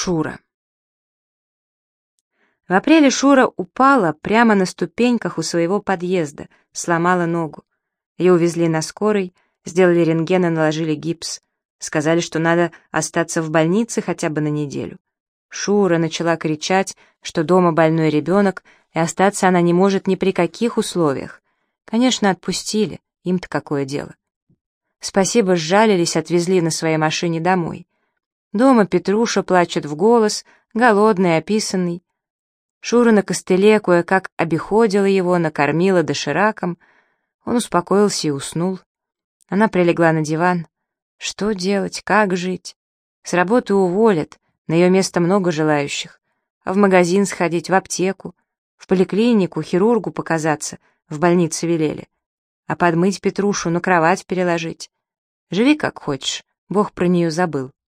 Шура. В апреле Шура упала прямо на ступеньках у своего подъезда, сломала ногу. Ее увезли на скорой, сделали рентген и наложили гипс. Сказали, что надо остаться в больнице хотя бы на неделю. Шура начала кричать, что дома больной ребенок, и остаться она не может ни при каких условиях. Конечно, отпустили, им-то какое дело. Спасибо, сжалились, отвезли на своей машине домой. Дома Петруша плачет в голос, голодный, описанный. Шура на костыле кое-как обиходила его, накормила дошираком. Он успокоился и уснул. Она прилегла на диван. Что делать, как жить? С работы уволят, на ее место много желающих. А в магазин сходить, в аптеку, в поликлинику, хирургу показаться, в больнице велели. А подмыть Петрушу, на кровать переложить. Живи как хочешь, Бог про нее забыл.